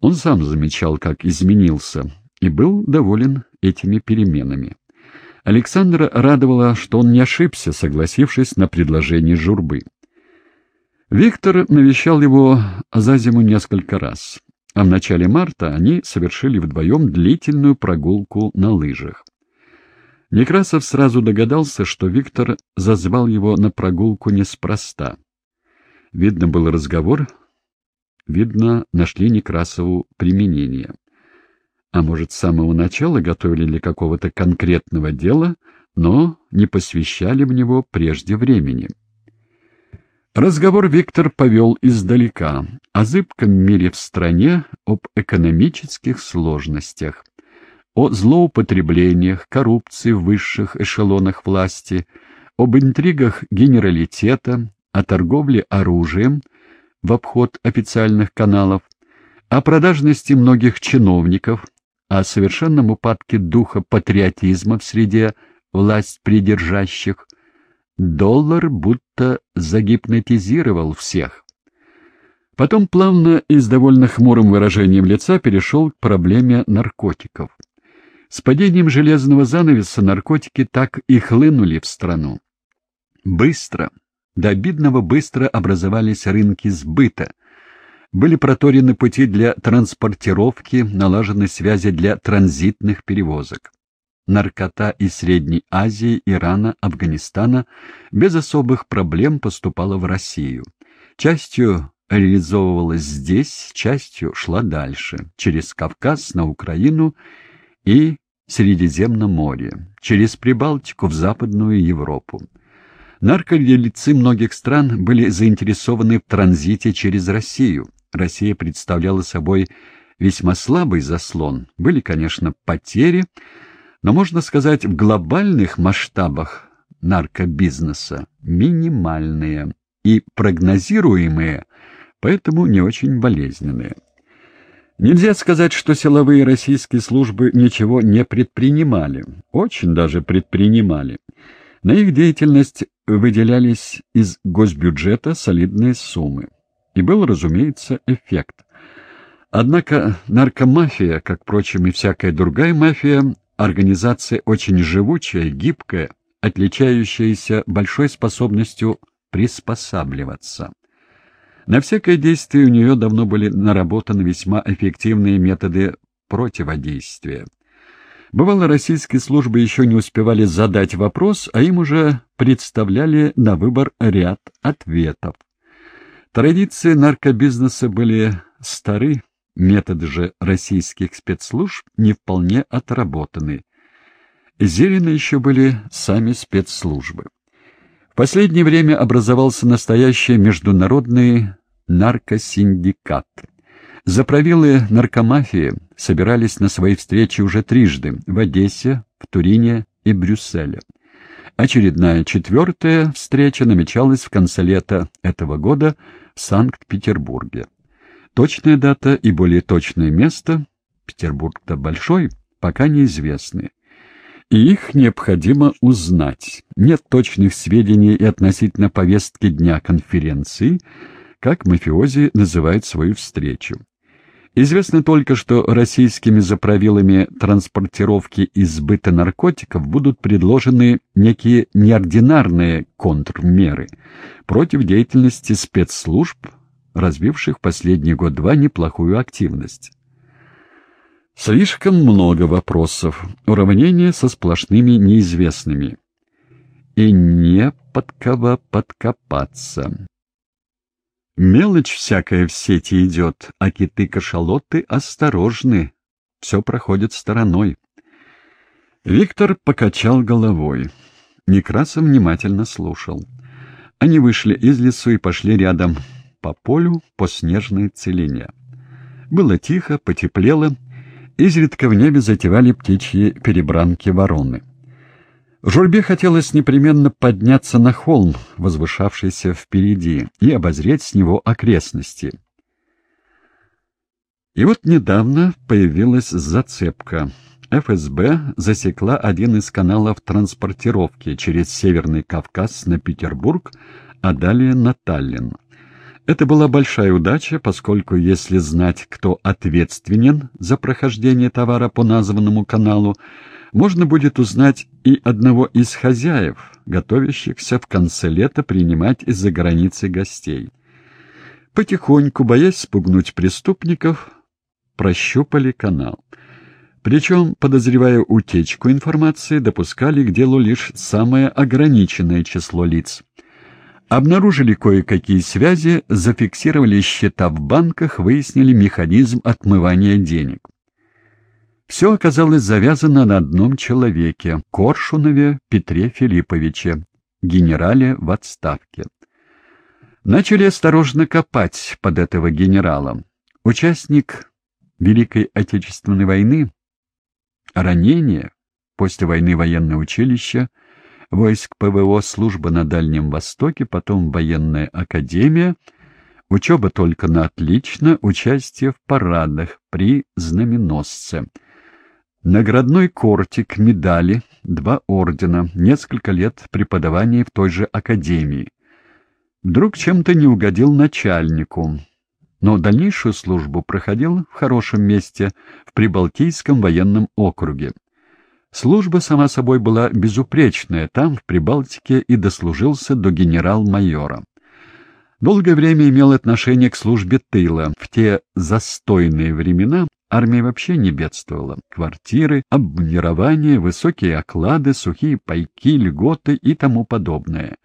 Он сам замечал, как изменился, и был доволен этими переменами. Александра радовало, что он не ошибся, согласившись на предложение журбы. Виктор навещал его за зиму несколько раз, а в начале марта они совершили вдвоем длительную прогулку на лыжах. Некрасов сразу догадался, что Виктор зазвал его на прогулку неспроста. Видно был разговор, видно, нашли Некрасову применение. А может, с самого начала готовили для какого-то конкретного дела, но не посвящали в него прежде времени. Разговор Виктор повел издалека, о зыбком мире в стране, об экономических сложностях, о злоупотреблениях, коррупции в высших эшелонах власти, об интригах генералитета, о торговле оружием в обход официальных каналов, о продажности многих чиновников, о совершенном упадке духа патриотизма в среде власть придержащих, доллар будто загипнотизировал всех. Потом плавно и с довольно хмурым выражением лица перешел к проблеме наркотиков. С падением железного занавеса наркотики так и хлынули в страну. Быстро, до обидного быстро образовались рынки сбыта, были проторены пути для транспортировки, налажены связи для транзитных перевозок. Наркота из Средней Азии, Ирана, Афганистана без особых проблем поступала в Россию. Частью реализовывалась здесь, частью шла дальше, через Кавказ на Украину и Средиземном море, через Прибалтику в Западную Европу. Наркодельцы многих стран были заинтересованы в транзите через Россию, Россия представляла собой весьма слабый заслон. Были, конечно, потери, но, можно сказать, в глобальных масштабах наркобизнеса минимальные и прогнозируемые, поэтому не очень болезненные. Нельзя сказать, что силовые российские службы ничего не предпринимали, очень даже предпринимали. На их деятельность выделялись из госбюджета солидные суммы. И был, разумеется, эффект. Однако наркомафия, как, впрочем, и всякая другая мафия, организация очень живучая, гибкая, отличающаяся большой способностью приспосабливаться. На всякое действие у нее давно были наработаны весьма эффективные методы противодействия. Бывало, российские службы еще не успевали задать вопрос, а им уже представляли на выбор ряд ответов. Традиции наркобизнеса были стары, методы же российских спецслужб не вполне отработаны. Зелено еще были сами спецслужбы. В последнее время образовался настоящий международный наркосиндикат. Заправилы наркомафии собирались на свои встречи уже трижды в Одессе, в Турине и Брюсселе. Очередная четвертая встреча намечалась в конце лета этого года в Санкт-Петербурге. Точная дата и более точное место — Петербург-то большой — пока неизвестны. И их необходимо узнать. Нет точных сведений и относительно повестки дня конференции, как мафиози называют свою встречу. Известно только, что российскими заправилами транспортировки и сбыта наркотиков будут предложены некие неординарные контрмеры против деятельности спецслужб, развивших последний год-два неплохую активность. Слишком много вопросов, уравнение со сплошными неизвестными. И не под кого подкопаться. Мелочь всякая в сети идет, а киты-кашалоты осторожны, все проходит стороной. Виктор покачал головой. Некрасов внимательно слушал. Они вышли из лесу и пошли рядом по полю по снежной целине. Было тихо, потеплело, изредка в небе затевали птичьи перебранки вороны. Журбе хотелось непременно подняться на холм, возвышавшийся впереди, и обозреть с него окрестности. И вот недавно появилась зацепка. ФСБ засекла один из каналов транспортировки через Северный Кавказ на Петербург, а далее на Таллин. Это была большая удача, поскольку если знать, кто ответственен за прохождение товара по названному каналу, можно будет узнать и одного из хозяев, готовящихся в конце лета принимать из-за границы гостей. Потихоньку, боясь спугнуть преступников, прощупали канал. Причем, подозревая утечку информации, допускали к делу лишь самое ограниченное число лиц. Обнаружили кое-какие связи, зафиксировали счета в банках, выяснили механизм отмывания денег. Все оказалось завязано на одном человеке — Коршунове Петре Филипповиче, генерале в отставке. Начали осторожно копать под этого генерала. Участник Великой Отечественной войны, ранение, после войны военное училище, войск ПВО, служба на Дальнем Востоке, потом военная академия, учеба только на отлично, участие в парадах при знаменосце — Наградной кортик, медали, два ордена, несколько лет преподавания в той же академии. Вдруг чем-то не угодил начальнику, но дальнейшую службу проходил в хорошем месте, в Прибалтийском военном округе. Служба, сама собой, была безупречная, там, в Прибалтике, и дослужился до генерал-майора. Долгое время имел отношение к службе тыла. В те застойные времена Армия вообще не бедствовала. Квартиры, обмундирование, высокие оклады, сухие пайки, льготы и тому подобное.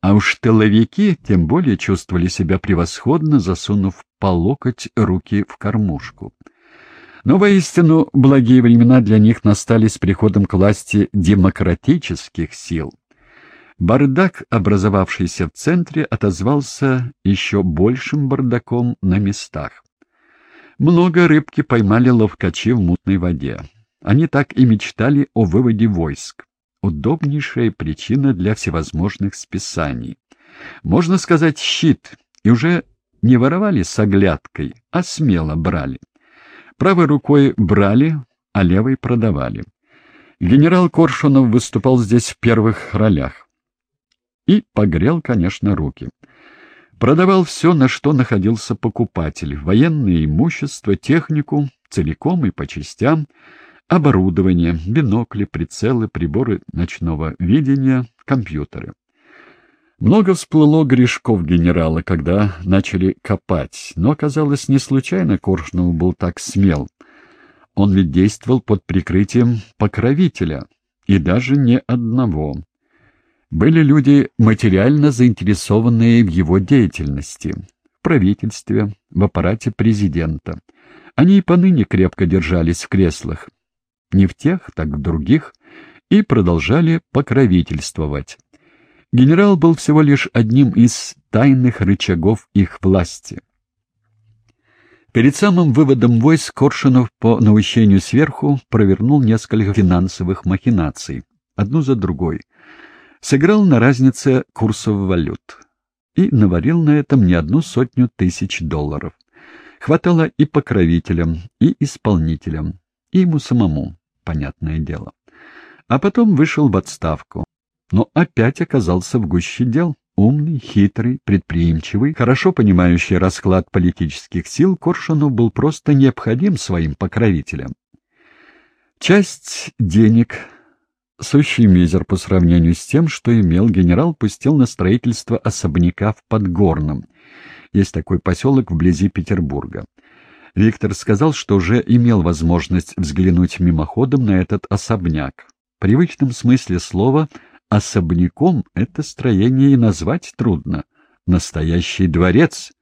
А уж тыловики тем более чувствовали себя превосходно, засунув по локоть руки в кормушку. Но воистину благие времена для них настали с приходом к власти демократических сил. Бардак, образовавшийся в центре, отозвался еще большим бардаком на местах. Много рыбки поймали ловкачи в мутной воде. Они так и мечтали о выводе войск. Удобнейшая причина для всевозможных списаний. Можно сказать, щит, и уже не воровали с оглядкой, а смело брали. Правой рукой брали, а левой продавали. Генерал Коршунов выступал здесь в первых ролях. И погрел, конечно, руки. Продавал все, на что находился покупатель, военное имущество, технику, целиком и по частям, оборудование, бинокли, прицелы, приборы ночного видения, компьютеры. Много всплыло грешков генерала, когда начали копать, но, оказалось, не случайно Коршунов был так смел. Он ведь действовал под прикрытием покровителя, и даже не одного были люди, материально заинтересованные в его деятельности, в правительстве, в аппарате президента. Они и поныне крепко держались в креслах, не в тех, так в других, и продолжали покровительствовать. Генерал был всего лишь одним из тайных рычагов их власти. Перед самым выводом войск Коршунов по наущению сверху провернул несколько финансовых махинаций, одну за другой — сыграл на разнице курсов валют и наварил на этом не одну сотню тысяч долларов. Хватало и покровителям, и исполнителям, и ему самому, понятное дело. А потом вышел в отставку, но опять оказался в гуще дел. Умный, хитрый, предприимчивый, хорошо понимающий расклад политических сил, Коршунов был просто необходим своим покровителям. Часть денег Сущий мизер по сравнению с тем, что имел генерал, пустил на строительство особняка в Подгорном. Есть такой поселок вблизи Петербурга. Виктор сказал, что уже имел возможность взглянуть мимоходом на этот особняк. В привычном смысле слова «особняком» это строение и назвать трудно. Настоящий дворец.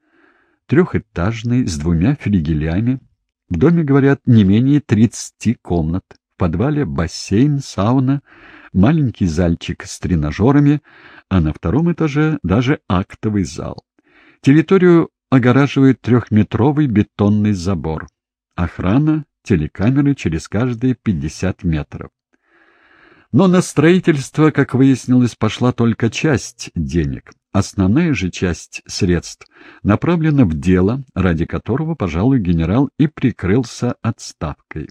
Трехэтажный, с двумя флигелями. В доме, говорят, не менее тридцати комнат. Подвале бассейн, сауна, маленький зальчик с тренажерами, а на втором этаже даже актовый зал. Территорию огораживает трехметровый бетонный забор. Охрана, телекамеры через каждые 50 метров. Но на строительство, как выяснилось, пошла только часть денег. Основная же часть средств направлена в дело, ради которого, пожалуй, генерал и прикрылся отставкой.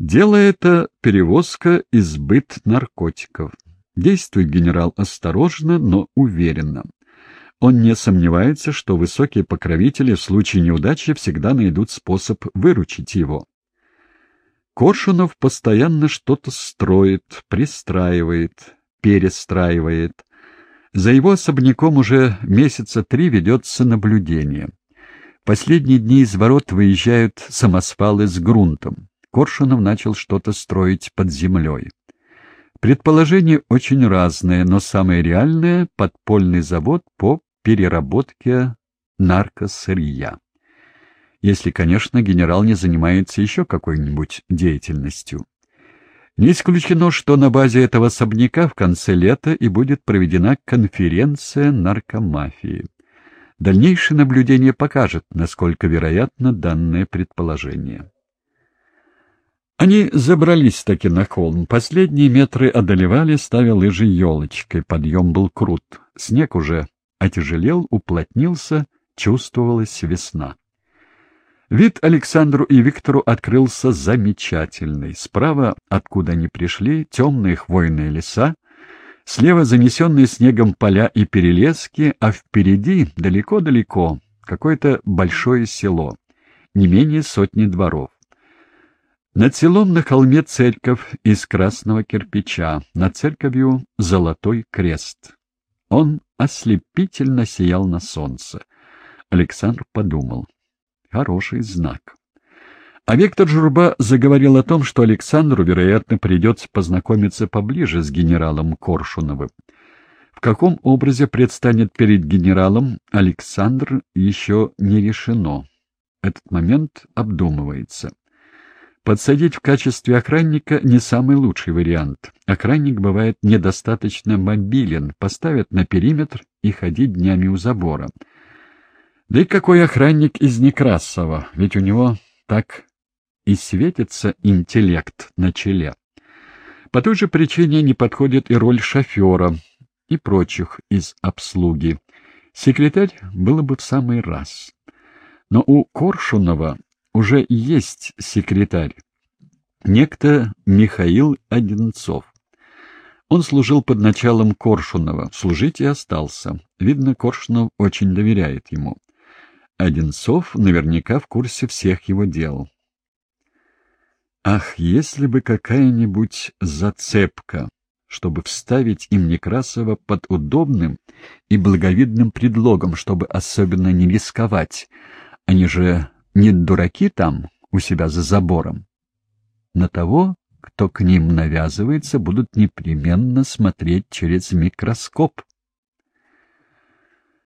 Дело это — перевозка и сбыт наркотиков. Действует генерал осторожно, но уверенно. он не сомневается, что высокие покровители в случае неудачи всегда найдут способ выручить его. Коршунов постоянно что-то строит, пристраивает, перестраивает. За его особняком уже месяца три ведется наблюдение. Последние дни из ворот выезжают самосвалы с грунтом. Коршунов начал что-то строить под землей. Предположения очень разные, но самое реальное — подпольный завод по переработке наркосырья. Если, конечно, генерал не занимается еще какой-нибудь деятельностью. Не исключено, что на базе этого особняка в конце лета и будет проведена конференция наркомафии. Дальнейшее наблюдение покажет, насколько вероятно данное предположение. Они забрались таки на холм. Последние метры одолевали, ставя лыжи елочкой. Подъем был крут. Снег уже отяжелел, уплотнился, чувствовалась весна. Вид Александру и Виктору открылся замечательный. Справа, откуда они пришли, темные хвойные леса, слева занесенные снегом поля и перелески, а впереди, далеко-далеко, какое-то большое село, не менее сотни дворов. Над селом на холме церковь из красного кирпича, над церковью золотой крест. Он ослепительно сиял на солнце. Александр подумал. Хороший знак. А Виктор Журба заговорил о том, что Александру, вероятно, придется познакомиться поближе с генералом Коршуновым. В каком образе предстанет перед генералом Александр еще не решено. Этот момент обдумывается. Подсадить в качестве охранника не самый лучший вариант. Охранник бывает недостаточно мобилен, поставят на периметр и ходить днями у забора. Да и какой охранник из Некрасова, ведь у него так и светится интеллект на челе. По той же причине не подходит и роль шофера и прочих из обслуги. Секретарь было бы в самый раз. Но у Коршунова уже есть секретарь. Некто Михаил Одинцов. Он служил под началом Коршунова, служить и остался. Видно, Коршунов очень доверяет ему. Одинцов наверняка в курсе всех его дел. Ах, если бы какая-нибудь зацепка, чтобы вставить им Некрасова под удобным и благовидным предлогом, чтобы особенно не рисковать. Они же не дураки там, у себя за забором. На того, кто к ним навязывается, будут непременно смотреть через микроскоп.